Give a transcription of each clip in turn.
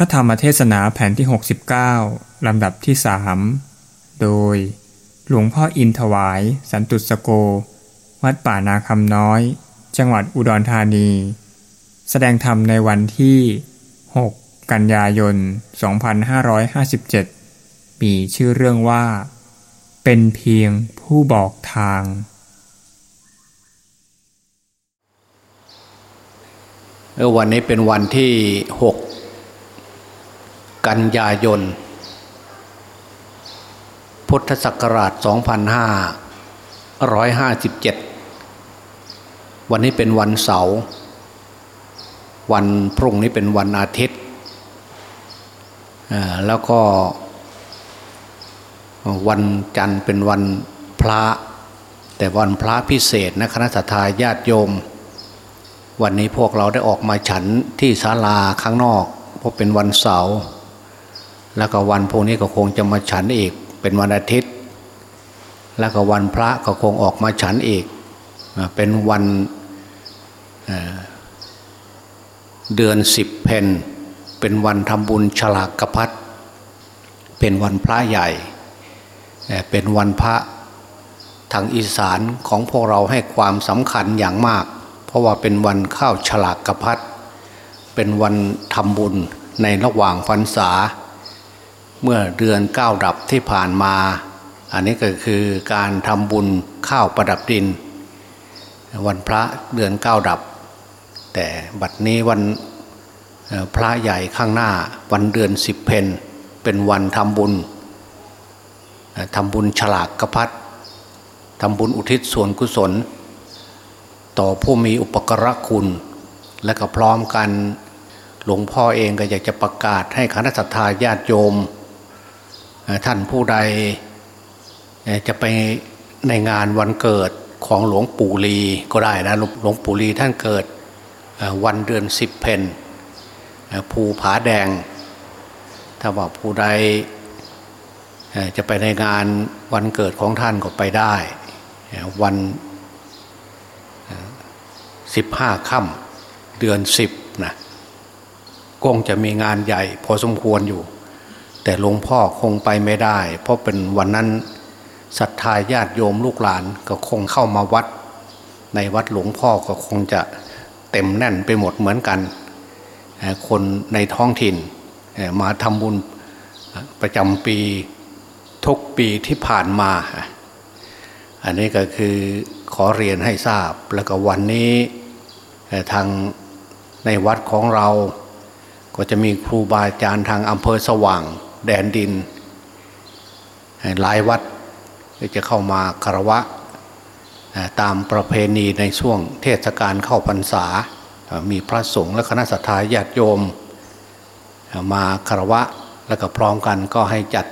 ระธรรมเทศนาแผ่นที่ 69 ลำดับที่สามโดย หลวงพ่ออินถวาย สันตุสโก วัดป่านาคำน้อย จังหวัดอุดรธานี แสดงธรรมในวันที่ 6 กันยายน 2557 มีชื่อเรื่องว่า เป็นเพียงผู้บอกทาง วันนี้เป็นวันที่ห กันยายน พุทธศักราช 2557 วันนี้เป็นวันเสาร์วันพรุ่งนี้เป็นวันอาทิตย์แล้วก็วันจันทร์เป็นวันพระ แต่วันพระพิเศษนะคณะสัตยาญาติโยม วันนี้พวกเราได้ออกมาฉันที่ศาลาข้างนอก เพราะเป็นวันเสาร์ แล้วก็วันพวกนี้ก็คงจะมาฉันอีก เป็นวันอาทิตย์ แล้วก็วันพระก็คงออกมาฉันอีก เป็นวันเดือนสิบเพนเป็นวันทำบุญฉลากกระพัดเป็นวันพระใหญ่ เป็นวันพระทางอีสานของพวกเราให้ความสำคัญอย่างมาก เพราะว่าเป็นวันข้าวฉลากกระพัดเป็นวันทำบุญในระหว่างพรรษา เมื่อเดือนเก้าดับที่ผ่านมา อันนี้ก็คือการทำบุญข้าวประดับดิน วันพระเดือนเก้าดับ แต่บัดนี้วันพระใหญ่ข้างหน้าวันเดือนสิบเพนเป็นวันทำบุญทำบุญฉลากกระพัดทำบุญอุทิศส่วนกุศล ต่อผู้มีอุปกรณคุณ และก็พร้อมกันหลวงพ่อเองก็อยากจะประกาศให้คณะสัตยาญาติโยม ท่านผู้ใดจะไปในงานวันเกิดของหลวงปู่ลีก็ได้นะหลวงปู่ลีท่านเกิดวันเดือนสิบเพนภูผาแดง ถ้าว่าผู้ใดจะไปในงานวันเกิดของท่านก็ไปได้ วันสิบห้าค่ำเดือนสิบนะคงจะมีงานใหญ่พอสมควรอยู่ แต่หลวงพ่อคงไปไม่ได้ เพราะเป็นวันนั้นศรัทธาญาติโยมลูกหลานก็คงเข้ามาวัด ในวัดหลวงพ่อก็คงจะเต็มแน่นไปหมดเหมือนกัน คนในท้องถิ่นมาทำบุญประจำปีทุกปีที่ผ่านมา อันนี้ก็คือขอเรียนให้ทราบ แล้วก็วันนี้ทางในวัดของเรา ก็จะมีครูบาอาจารย์ทางอำเภอสว่าง แดนดิน หลายวัดจะเข้ามาคารวะ ตามประเพณีในช่วงเทศกาลเข้าพรรษา มีพระสงฆ์และคณะสัตยาญาติโยม มาคารวะแล้วก็พร้อมกันก็ให้จัด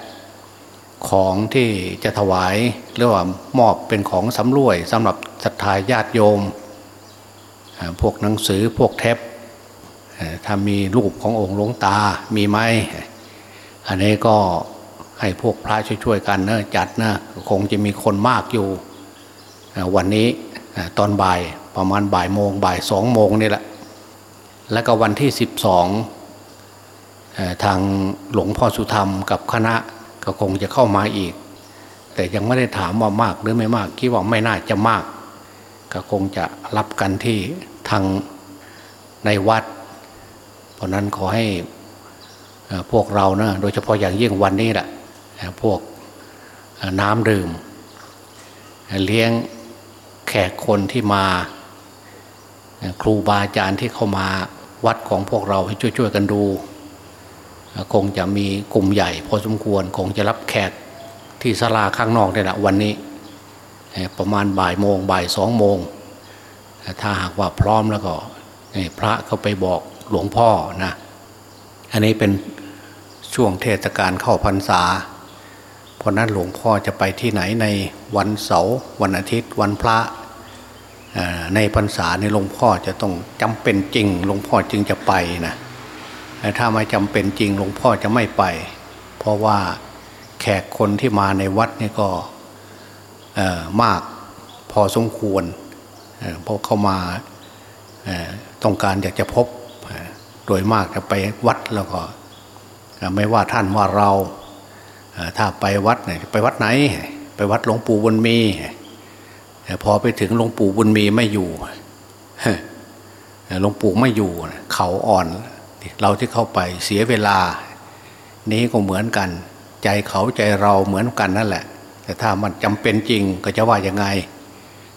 ของที่จะถวายหรือว่ามอบเป็นของสำรวยสำหรับศรัทธาญาติโยม พวกหนังสือพวกเทปถ้ามีรูปขององค์หลวงตามีไหม อันนี้ก็ให้พวกพระช่วยๆกันนะจัดนะคงจะมีคนมากอยู่ วันนี้ตอนบ่ายประมาณบ่ายโมงบ่ายสองโมงนี่แหละ แล้วก็วันที่สิบสองทางหลวงพ่อสุธรรมกับคณะก็คงจะเข้ามาอีก แต่ยังไม่ได้ถามว่ามากหรือไม่มากคิดว่าไม่น่าจะมาก ก็คงจะรับกันที่ทางในวัด เพราะนั้นขอให้ พวกเรานะโดยเฉพาะอย่างยิ่งวันนี้แหละพวกน้ำดื่ม เลี้ยงแขกคนที่มาครูบาอาจารย์ที่เข้ามาวัดของพวกเราให้ช่วยๆกันดู คงจะมีกลุ่มใหญ่พอสมควรคงจะรับแขกที่ศาลาข้างนอกนี่แหละวันนี้ ประมาณบ่ายโมงบ่ายสองโมง ถ้าหากว่าพร้อมแล้วก็พระเขาไปบอกหลวงพ่อนะ อันนี้เป็นช่วงเทศกาลเข้าพรรษา เพราะนั้นหลวงพ่อจะไปที่ไหนในวันเสาร์วันอาทิตย์วันพระในพรรษาในหลวงพ่อจะต้องจำเป็นจริงหลวงพ่อจึงจะไปนะถ้าไม่จำเป็นจริงหลวงพ่อจะไม่ไป เพราะว่าแขกคนที่มาในวัดนี่ก็มากพอสมควรเพราะเข้ามาต้องการอยากจะพบ โดยมากจะไปวัดแล้วก็ไม่ว่าท่านว่าเราถ้าไปวัดเนี่ยไปวัดไหน ไปวัดหลวงปู่บุญมีพอไปถึงหลวงปู่บุญมีไม่อยู่หลวงปู่ไม่อยู่เขาอ่อน เราที่เข้าไปเสียเวลา นี้ก็เหมือนกัน ใจเขาใจเราเหมือนกันนั่นแหละ แต่ถ้ามันจำเป็นจริงก็จะว่ายังไง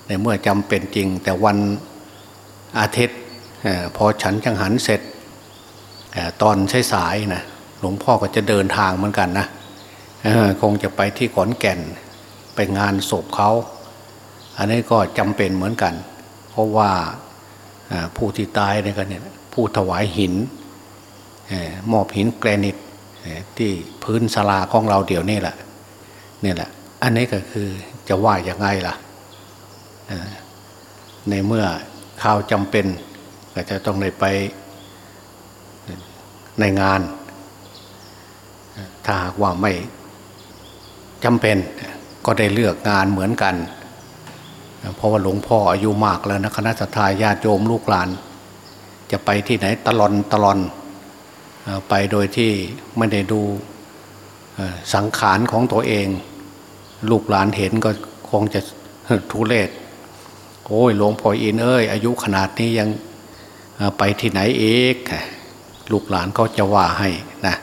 ในเมื่อจำเป็นจริง แต่วันอาทิตย์พอฉันจังหันเสร็จ ตอนสายๆนะหลวงพ่อก็จะเดินทางเหมือนกันนะคงจะไปที่ขอนแก่นไปงานศพเขาอันนี้ก็จำเป็นเหมือนกัน เพราะว่าผู้ที่ตายเนี่ยกันเนี่ยผู้ถวายหินมอบหินแกรนิตที่พื้นศาลาของเราเดี๋ยวนี้แหละนี่แหละ อันนี้ก็คือจะว่าอย่างไงล่ะในเมื่อข่าวจำเป็นก็จะต้องได้ไป ในงาน ถ้าหากว่าไม่จำเป็นก็ได้เลือกงานเหมือนกัน เพราะว่าหลวงพ่ออายุมากแล้วนะคณะทาญาติโยมลูกหลาน จะไปที่ไหนตลอนตลอนไปโดยที่ไม่ได้ดูสังขารของตัวเอง ลูกหลานเห็นก็คงจะทุเลศโอ้ยหลวงพ่ออินเอ้ยอายุขนาดนี้ยังไปที่ไหนเอก ลูกหลานก็จะว่าให้นะ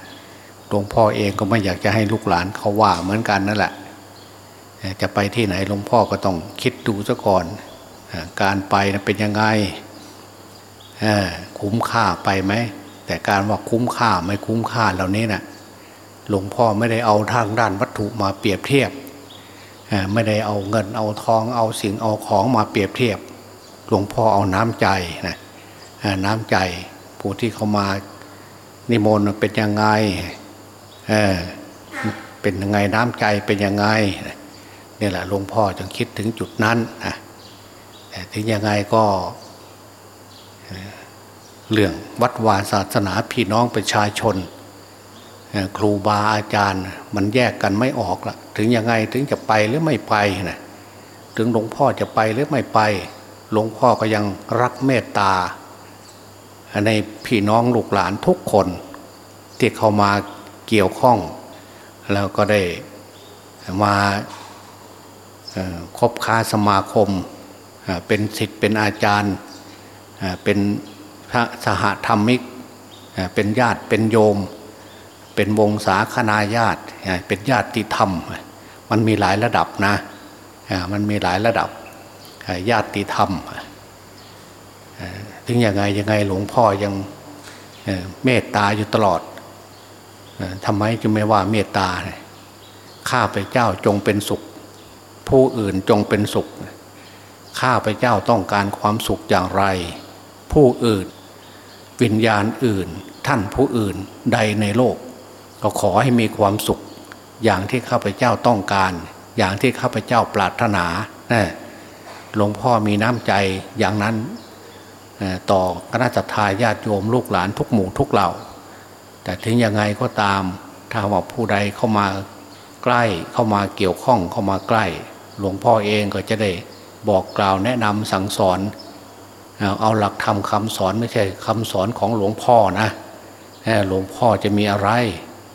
หลวงพ่อเองก็ไม่อยากจะให้ลูกหลานเขาว่าเหมือนกันนั่นแหละ จะไปที่ไหนหลวงพ่อก็ต้องคิดดูซะก่อน การไปเป็นยังไงคุ้มค่าไปไหม แต่การว่าคุ้มค่าไม่คุ้มค่าเหล่านี้นะ่ะหลวงพ่อไม่ได้เอาทางด้านวัตถุมาเปรียบเทียบไม่ได้เอาเงินเอาทองเอาสิ่งเอาของมาเปรียบเทียบ หลวงพ่อเอาน้ำใจนะน้ำใจผู้ที่เขามา นิมนต์เป็นยังไงเออเป็นยังไงน้ำใจเป็นยังไงนี่แหละหลวงพ่อจึงคิดถึงจุดนั้นนะแต่ถึงยังไงก็เรื่องวัดวาศาสนาพี่น้องประชาชน ครูบาอาจารย์มันแยกกันไม่ออกละถึงยังไงถึงจะไปหรือไม่ไปนะถึงหลวงพ่อจะไปหรือไม่ไป หลวงพ่อก็ยังรักเมตตา ในพี่น้องลูกหลานทุกคนที่เข้ามาเกี่ยวข้อง แล้วก็ได้มาคบค้าสมาคมเป็นศิษย์เป็นอาจารย์เป็นพระสหธรรมิกเป็นญาติเป็นโยม เป็นวงศาคณาญาติเป็นญาติธรรม มันมีหลายระดับนะมันมีหลายระดับญาติธรรม ถึงยังไงยังไงหลวงพ่อยังเมตตาอยู่ตลอดทำไมจึงไม่ว่าเมตตาข้าพเจ้าจงเป็นสุข ผู้อื่นจงเป็นสุข ข้าพเจ้าต้องการความสุขอย่างไร ผู้อื่น วิญญาณอื่น ท่านผู้อื่นใดในโลก ก็ขอให้มีความสุข อย่างที่ข้าพเจ้าต้องการ อย่างที่ข้าพเจ้าปรารถนาหลวงพ่อมีน้ำใจอย่างนั้น ต่อคณะทาญาติโยมลูกหลานทุกหมู่ทุกเหล่า แต่ถึงยังไงก็ตามถ้าว่าผู้ใดเข้ามาใกล้เข้ามาเกี่ยวข้องเข้ามาใกล้ หลวงพ่อเองก็จะได้บอกกล่าวแนะนำสั่งสอน เอาหลักธรรมคำสอนไม่ใช่คำสอนของหลวงพ่อนะหลวงพ่อจะมีอะไร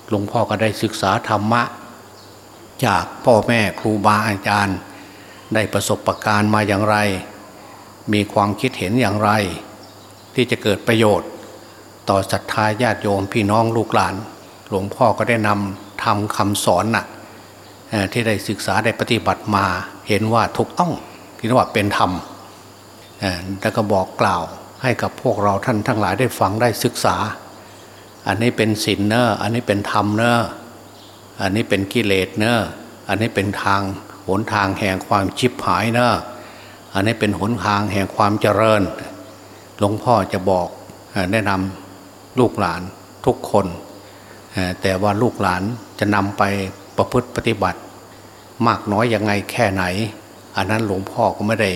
หลวงพ่อก็ได้ศึกษาธรรมะ จากพ่อแม่ครูบาอาจารย์ ได้ประสบประการมาอย่างไร มีความคิดเห็นอย่างไร ที่จะเกิดประโยชน์ ต่อศรัทธาญาติโยมพี่น้องลูกหลาน หลวงพ่อก็ได้นำทำคำสอนนะ่ะที่ได้ศึกษาได้ปฏิบัติมาเห็นว่าถูกต้องที่เรียกว่าเป็นธรรมแล้วก็บอกกล่าวให้กับพวกเราท่านทั้งหลายได้ฟังได้ศึกษา อันนี้เป็นศีลเนอะอันนี้เป็นธรรมเนอะอันนี้เป็นกิเลสเนอะอันนี้เป็นทางหนทางแห่งความชิบหายเนอะ อันนี้เป็นหนทางแห่งความเจริญ หลวงพ่อจะบอกแนะนำลูกหลานทุกคน แต่ว่าลูกหลานจะนำไปประพฤติปฏิบัติ มากน้อยยังไงแค่ไหน อันนั้นหลวงพ่อก็ไม่ได้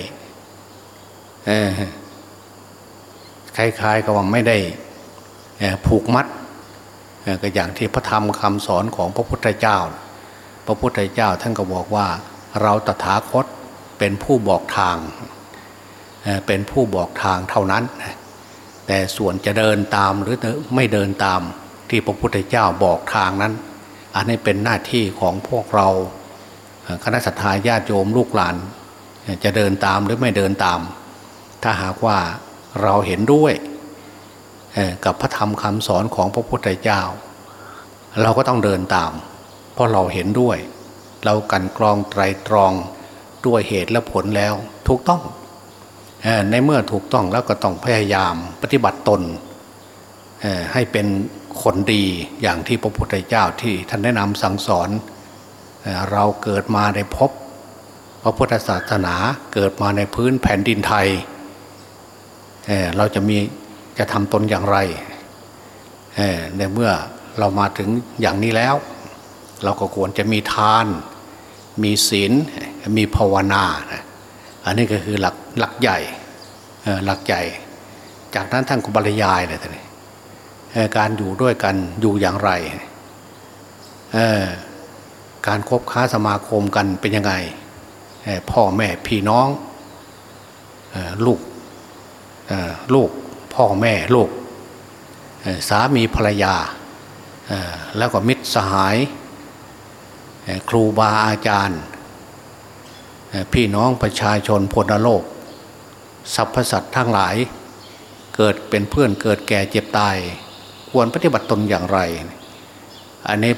คล้ายๆกับว่าไม่ได้ผูกมัดก็อย่างที่พระธรรมคำสอนของพระพุทธเจ้า พระพุทธเจ้าท่านก็บอกว่าเราตถาคต เป็นผู้บอกทาง เป็นผู้บอกทางเท่านั้น แต่ส่วนจะเดินตามหรือไม่เดินตามที่พระพุทธเจ้าบอกทางนั้น อันนี้เป็นหน้าที่ของพวกเราคณะสัตยาญาติโยมลูกหลาน จะเดินตามหรือไม่เดินตาม ถ้าหากว่าเราเห็นด้วยกับพระธรรมคำสอนของพระพุทธเจ้า เราก็ต้องเดินตาม เพราะเราเห็นด้วย เรากันกรองไตรตรอง ด้วยเหตุและผลแล้วถูกต้องในเมื่อถูกต้องแล้วก็ต้องพยายามปฏิบัติตนให้เป็นคนดีอย่างที่พระพุทธเจ้าที่ท่านแนะนำสั่งสอนเราเกิดมาในพบพระพุทธศาสนาเกิดมาในพื้นแผ่นดินไทยเเราจะมีจะทำตนอย่างไรในเมื่อเรามาถึงอย่างนี้แล้ว เราก็ควรจะมีทาน มีศีล มีภาวนา อันนี้ก็คือหลักหลักใหญ่หลักใหญ่ จากนั้นท่านก็บรรยายเลยท่านการอยู่ด้วยกันอยู่อย่างไร การคบค้าสมาคมกันเป็นยังไง พ่อแม่พี่น้องลูกลูกพ่อแม่ลูกสามีภรรยา แล้วก็มิตรสหาย ครูบาอาจารย์ พี่น้องประชาชนพลโลกสรรพสัตว์ทั้งหลาย เกิดเป็นเพื่อนเกิดแก่เจ็บตาย ควรปฏิบัติตนอย่างไร อันนี้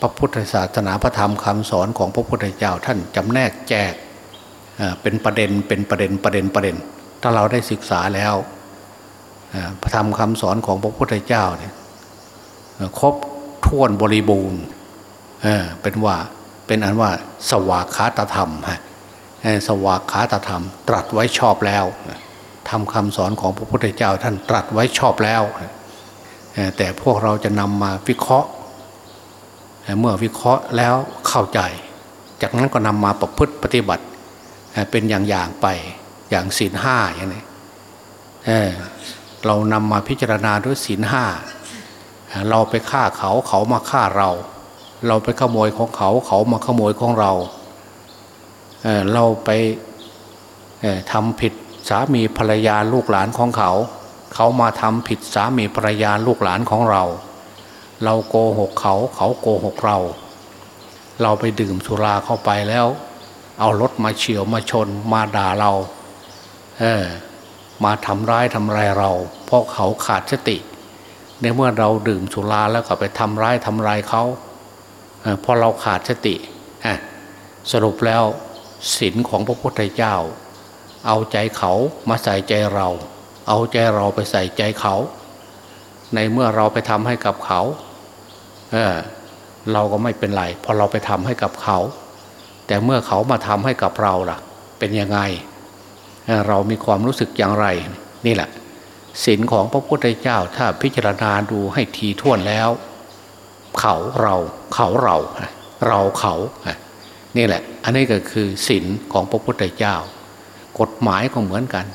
พระพุทธศาสนาพระธรรมคำสอนของพระพุทธเจ้าท่านจำแนกแจกเป็นประเด็นเป็นประเด็นประเด็นประเด็น ถ้าเราได้ศึกษาแล้วพระธรรมคำสอนของพระพุทธเจ้าเนี่ยครบถ้วนบริบูรณ์เป็นว่าเป็นอันว่าสวากขาตธรรมฮะ สวากขาตธรรม ตรัสไว้ชอบแล้วทำคำสอนของพระพุทธเจ้าท่านตรัสไว้ชอบแล้วแต่พวกเราจะนำมาวิเคราะห์ เมื่อวิเคราะห์แล้วเข้าใจ จากนั้นก็นำมาประพฤติปฏิบัติเป็นอย่างๆไปอย่างศีลห้าอย่างนี้เรานำมาพิจารณาด้วยศีลห้าเราไปฆ่าเขาเขามาฆ่าเรา เราไปขโมยของเขาเขามาขโมยของเรา เราไปทำผิดสามีภรรยาลูกหลานของเขา เขามาทำผิดสามีภรรยาลูกหลานของเรา เราโกหกเขาเขาโกหกเรา เราไปดื่มสุราเข้าไปแล้ว เอารถมาเฉียวมาชนมาด่าเราเออมาทำร้ายทำลายเรา เพราะเขาขาดสติ ในเมื่อเราดื่มสุราแล้วก็ไปทำร้ายทำลายเขาเพราะเราขาดสติสรุปแล้ว ศีลของพระพุทธเจ้า เอาใจเขามาใส่ใจเรา เอาใจเราไปใส่ใจเขา ในเมื่อเราไปทำให้กับเขาเเราก็ไม่เป็นไรพอเราไปทำให้กับเขา แต่เมื่อเขามาทำให้กับเราล่ะ เป็นยังไงเรามีความรู้สึกอย่างไร นี่แหละศีลของพระพุทธเจ้าถ้าพิจารณาดูให้ทีท่วนแล้ว เขาเราเขาเรา เราเขา นี่แหละ อันนี้ก็คือศีลของพระพุทธเจ้า กฎหมายก็เหมือนกัน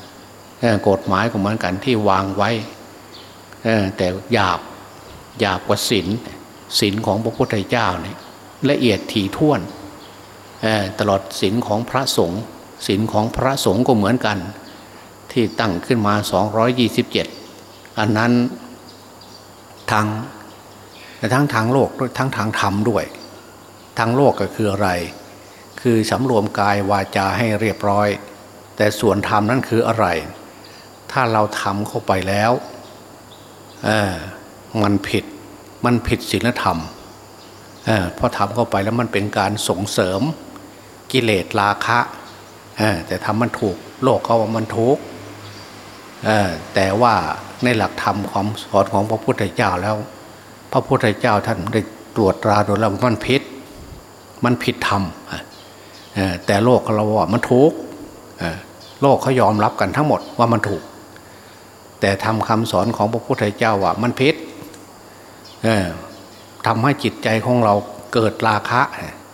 กฎหมายก็เหมือนกันที่วางไว้แต่หยาบหยาบกว่าศีลศีลของพระพุทธเจ้าเนี่ยละเอียดถี่ถ้วนตลอดศีลของพระสงฆ์ศีลของพระสงฆ์ก็เหมือนกัน ที่ตั้งขึ้นมา 227 อันนั้นทางทั้งทางโลกด้วยทั้งทางธรรมด้วย ทางโลกก็คืออะไร คือสำรวมกายวาจาให้เรียบร้อย แต่ส่วนธรรมนั้นคืออะไร ถ้าเราทำเข้าไปแล้วมันผิดมันผิดศีลธรรมเออพอทำเข้าไปแล้วมันเป็นการส่งเสริมกิเลสราคะแต่ทำมันถูกโลกเขาว่ามันถูกแต่ว่าในหลักธรรมความสอนของพระพุทธเจ้าแล้ว พระพุทธเจ้าท่านได้ตรวจตราดูแล้วมันผิด มันผิดธรรม แต่โลกเราว่ามันถูกโลกเขายอมรับกันทั้งหมดว่ามันถูก แต่ทำคำสอนของพระพุทธเจ้าว่ามันผิดทำให้จิตใจของเราเกิดราคะ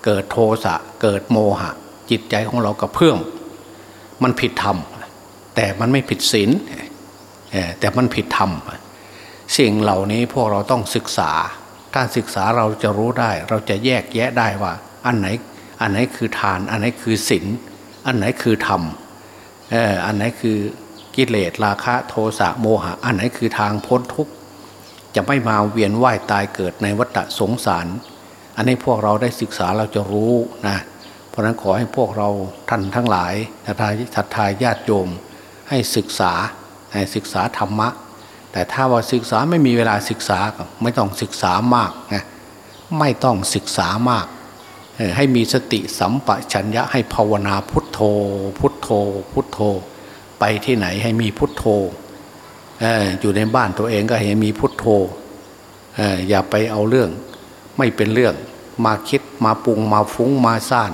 เกิดโทสะเกิดโมหะ จิตใจของเรากระเพื่อมมันผิดธรรม แต่มันไม่ผิดศีลแต่มันผิดธรรมสิ่งเหล่านี้พวกเราต้องศึกษา ถ้าศึกษาเราจะรู้ได้ เราจะแยกแยะได้ว่า อันไหน อันไหนคือทาน อันไหนคือศีลอันไหนคือธรรมอันไหนคือกิเลสราคะโทสะโมหะ อันไหนคือทางพ้นทุกข์จะไม่มาเวียนว่ายตายเกิดในวัฏสงสาร อันนี้พวกเราได้ศึกษาเราจะรู้นะเพราะนั้นขอให้พวกเราท่านทั้งหลายศรัทธาศรัทธาญาติโยมให้ศึกษาให้ศึกษาธรรมะ แต่ถ้าว่าศึกษาไม่มีเวลาศึกษาไม่ต้องศึกษามากนะไม่ต้องศึกษามาก ให้มีสติสัมปชัญญะให้ภาวนาพุทโธ พุทโธ พุทโธ ไปที่ไหนให้มีพุทโธอยู่ในบ้านตัวเองก็ให้มีพุทโธอย่าไปเอาเรื่อง ไม่เป็นเรื่องมาคิดมาปรุงมาฟุ้งมาซ่าน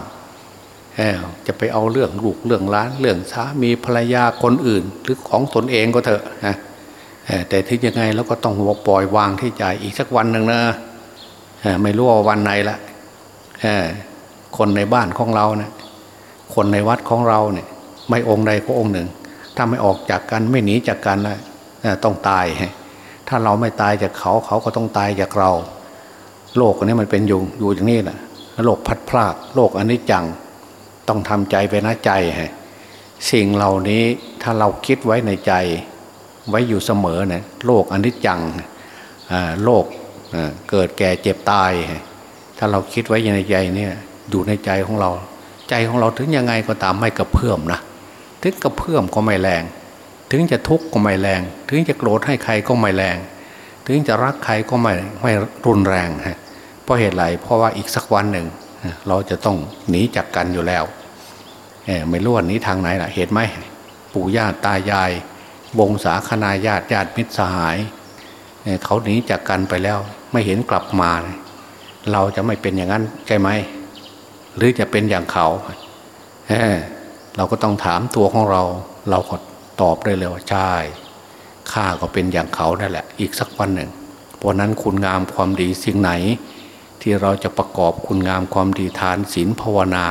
จะไปเอาเรื่องลูกเรื่องล้าน เรื่องสามีภรรยาคนอื่น หรือของตนเองก็เถอะนะแต่ที่ยังไงแล้วก็ต้องปล่อยวางที่ใจอีกสักวันหนึ่งนะไม่รู้ว่าวันไหนละ คนในบ้านของเราเนะี่ยคนในวัดของเราเนี่ย ไม่องค์ใดก็องค์หนึ่ง ถ้าไม่ออกจากกันไม่หนีจากกันแล้วต้องตาย ถ้าเราไม่ตายจากเขาเขาก็ต้องตายจากเรา โลกนี้มันเป็นอยู่อยู่อย่างนี้แหละโลกพัดพลาดโลกอนิจจังต้องทำใจไปนะใจฮะสิ่งเหล่านี้ถ้าเราคิดไว้ในใจ ไว้อยู่เสมอเนี่ยโลกอนิจจังโลกเกิดแก่เจ็บตาย ถ้าเราคิดไว้ในใจเนี่ยอยู่ในใจของเรา ใจของเราถึงยังไงก็ตามไม่กระเพื่อมนะถึงกระเพื่อมก็ไม่แรง ถึงจะทุกข์ก็ไม่แรง ถึงจะโกรธให้ใครก็ไม่แรง ถึงจะรักใครก็ไม่ไม่รุนแรงฮะเพราะเหตุไรเพราะว่าอีกสักวันหนึ่ง เราจะต้องหนีจากกันอยู่แล้วไม่รู้ว่านี้ทางไหนล่ะเหตุไหมปู่ย่าตายาย วงศาคณาญาติญาติมิตรสหาย เขาหนีจากกันไปแล้ว ไม่เห็นกลับมาเเราจะไม่เป็นอย่างนั้นใช่ไหม หรือจะเป็นอย่างเขาเเราก็ต้องถามตัวของเรา เราก็ตอบได้เลยว่าใช่ข้าก็เป็นอย่างเขานั่นแหละ อีกสักวันหนึ่ง เพราะนั้นคุณงามความดีสิ่งไหน ที่เราจะประกอบคุณงามความดีทานศีลภาวนา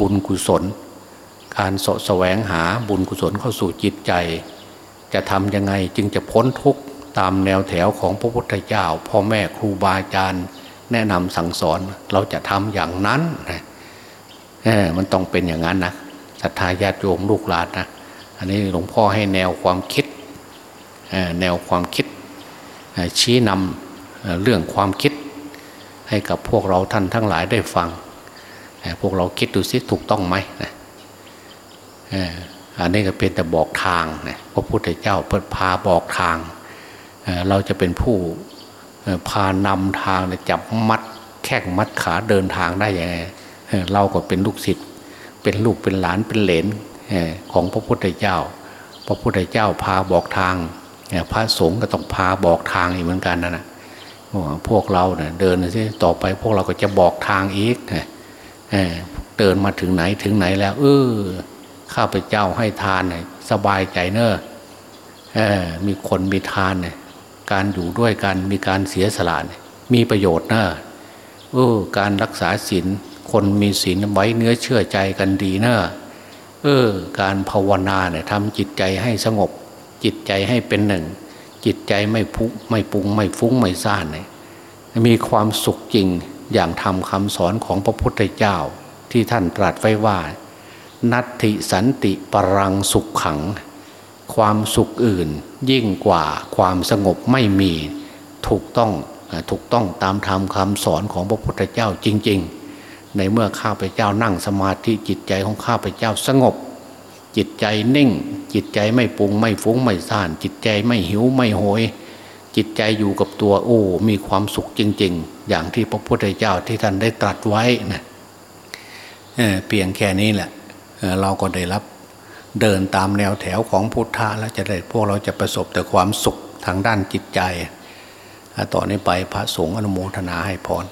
บุญกุศล การสะแสวงหาบุญกุศลเข้าสู่จิตใจ จะทำยังไงจึงจะพ้นทุกข์ตามแนวแถวของพระพุทธเจ้าพ่อแม่ครูบาอาจารย์ แนะนำสั่งสอนเราจะทำอย่างนั้นนะมันต้องเป็นอย่างนั้นนะศรัทธาญาติโยมลูกหลานนะอันนี้หลวงพ่อให้แนวความคิดแนวความคิดชี้นำเรื่องความคิด ให้กับพวกเราท่านทั้งหลายได้ฟัง พวกเราคิดดูซิถูกต้องไหมนะอันนี้ก็เป็นแต่บอกทางนะพระพุทธเจ้าเปิดพาบอกทาง เราจะเป็นผู้ พานำทางจับมัดแข้งมัดขาเดินทางได้ยังไงเราก็เป็นลูกศิษย์เป็นลูกเป็นหลานเป็นเหลนของพระพุทธเจ้า พระพุทธเจ้าพาบอกทางพระสงฆ์ก็ต้องพาบอกทางอีกเหมือนกันนะนะพวกเราเนี่ยเดินสิต่อไปพวกเราก็จะบอกทางอีกเดินมาถึงไหนถึงไหนแล้วเออข้าพเจ้าให้ทานสบายใจเนอะมีคนมีทานเนี่ย การอยู่ด้วยกันมีการเสียสละมีประโยชน์เนอะเออการรักษาศีลคนมีศีลไว้เนื้อเชื่อใจกันดีเนอะเออการภาวนาเนี่ยทำจิตใจให้สงบ จิตใจให้เป็นหนึ่ง จิตใจไม่พุไม่ปุงไม่ฟุ้งไม่ซ่านเนี่ยมีความสุขจริงอย่างทำคำสอนของพระพุทธเจ้าที่ท่านตรัสไว้ว่า นัตติสันติปรังสุขขัง ความสุขอื่น ยิ่งกว่าความสงบไม่มีถูกต้องถูกต้องตามธรรมคำสอนของพระพุทธเจ้าจริง ๆ ในเมื่อข้าพเจ้านั่งสมาธิจิตใจของข้าพเจ้าสงบ จิตใจนิ่ง จิตใจไม่ปุงไม่ฟุ้งไม่ซ่าน จิตใจไม่หิวไม่โหย จิตใจอยู่กับตัวโอ้มีความสุขจริง ๆ อย่างที่พระพุทธเจ้าที่ท่านได้ตรัสไว้นะเเพียงแค่นี้แหละเราก็ได้รับ เดินตามแนวแถวของพุทธะแล้วจะได้พวกเราจะประสบแต่ความสุขทางด้านจิตใจ ต่อนนี้ไปพระสงฆ์อนุโมทนาให้พร